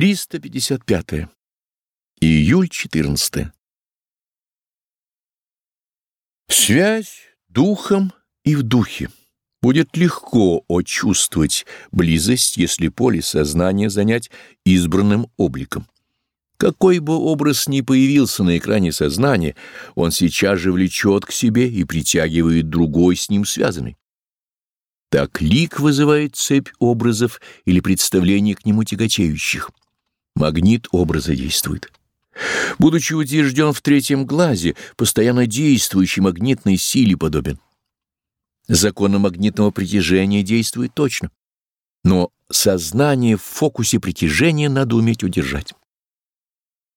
355. Июль 14. Связь духом и в духе. Будет легко очувствовать близость, если поле сознания занять избранным обликом. Какой бы образ ни появился на экране сознания, он сейчас же влечет к себе и притягивает другой с ним связанный. Так лик вызывает цепь образов или представлений к нему тяготеющих. Магнит образа действует. Будучи утвержден в третьем глазе, постоянно действующей магнитной силе подобен. Законы магнитного притяжения действуют точно. Но сознание в фокусе притяжения надо уметь удержать.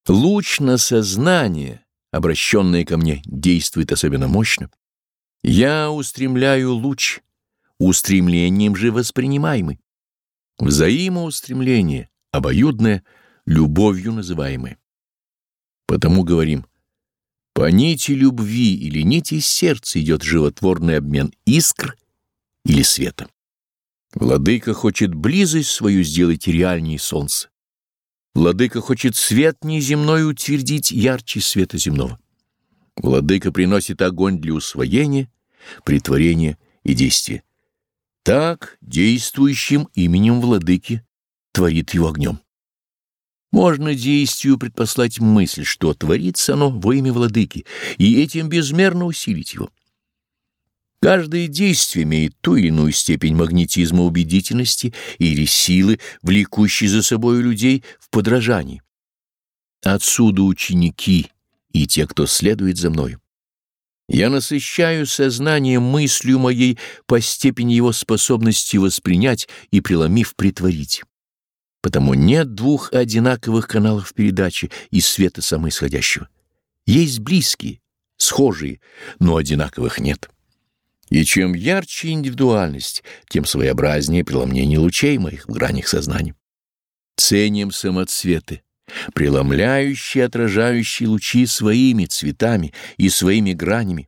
Луч на сознание, обращенное ко мне, действует особенно мощно. Я устремляю луч, устремлением же воспринимаемый. Взаимоустремление, обоюдное — любовью называемое. Потому говорим, по нити любви или нити сердца идет животворный обмен искр или света. Владыка хочет близость свою сделать реальнее солнца. Владыка хочет свет неземной утвердить ярче света земного. Владыка приносит огонь для усвоения, притворения и действия. Так действующим именем Владыки творит его огнем. Можно действию предпослать мысль, что творится оно во имя владыки, и этим безмерно усилить его. Каждое действие имеет ту или иную степень магнетизма убедительности или силы, влекущей за собой людей в подражании. Отсюда ученики и те, кто следует за мною. Я насыщаю сознание мыслью моей по степени его способности воспринять и, преломив, притворить. Потому нет двух одинаковых каналов передачи из света самоисходящего. Есть близкие, схожие, но одинаковых нет. И чем ярче индивидуальность, тем своеобразнее преломнение лучей моих в гранях сознания. Ценим самоцветы, преломляющие, отражающие лучи своими цветами и своими гранями.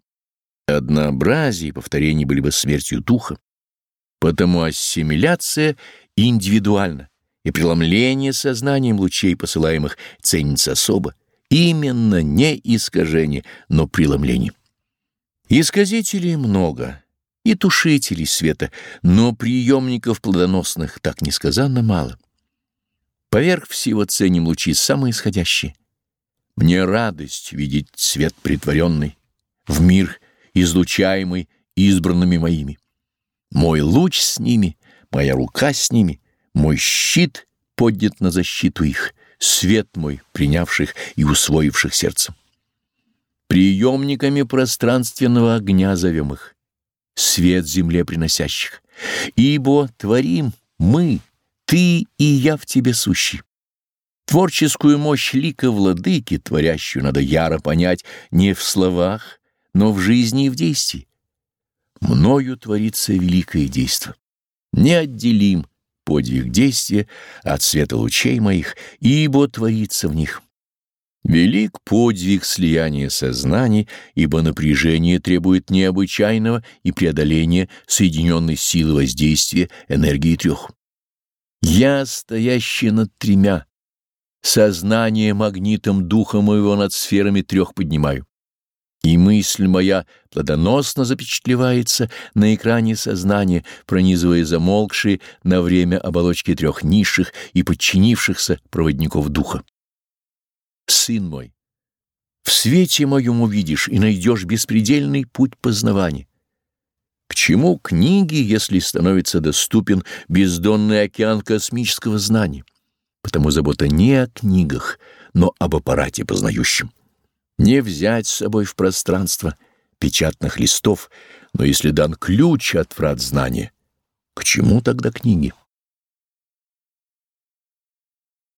Однообразие и повторение были бы смертью духа. Потому ассимиляция индивидуальна и преломление сознанием лучей, посылаемых, ценится особо. Именно не искажение, но преломление. Исказителей много, и тушителей света, но приемников плодоносных так несказанно мало. Поверх всего ценим лучи самоисходящие. Мне радость видеть свет притворенный, в мир излучаемый избранными моими. Мой луч с ними, моя рука с ними — мой щит поднят на защиту их, свет мой, принявших и усвоивших сердцем. Приемниками пространственного огня зовем их, свет земле приносящих, ибо творим мы, ты и я в тебе сущий. Творческую мощь лика владыки, творящую, надо яро понять не в словах, но в жизни и в действии. Мною творится великое действо. Неотделим подвиг действия от света лучей моих, ибо творится в них. Велик подвиг слияния сознаний, ибо напряжение требует необычайного и преодоления соединенной силы воздействия энергии трех. Я, стоящий над тремя, сознание магнитом духа моего над сферами трех поднимаю и мысль моя плодоносно запечатлевается на экране сознания, пронизывая замолкшие на время оболочки трех низших и подчинившихся проводников духа. Сын мой, в свете моем увидишь и найдешь беспредельный путь познавания. К чему книги, если становится доступен бездонный океан космического знания? Потому забота не о книгах, но об аппарате познающем. Не взять с собой в пространство печатных листов, но если дан ключ от врат знания, к чему тогда книги?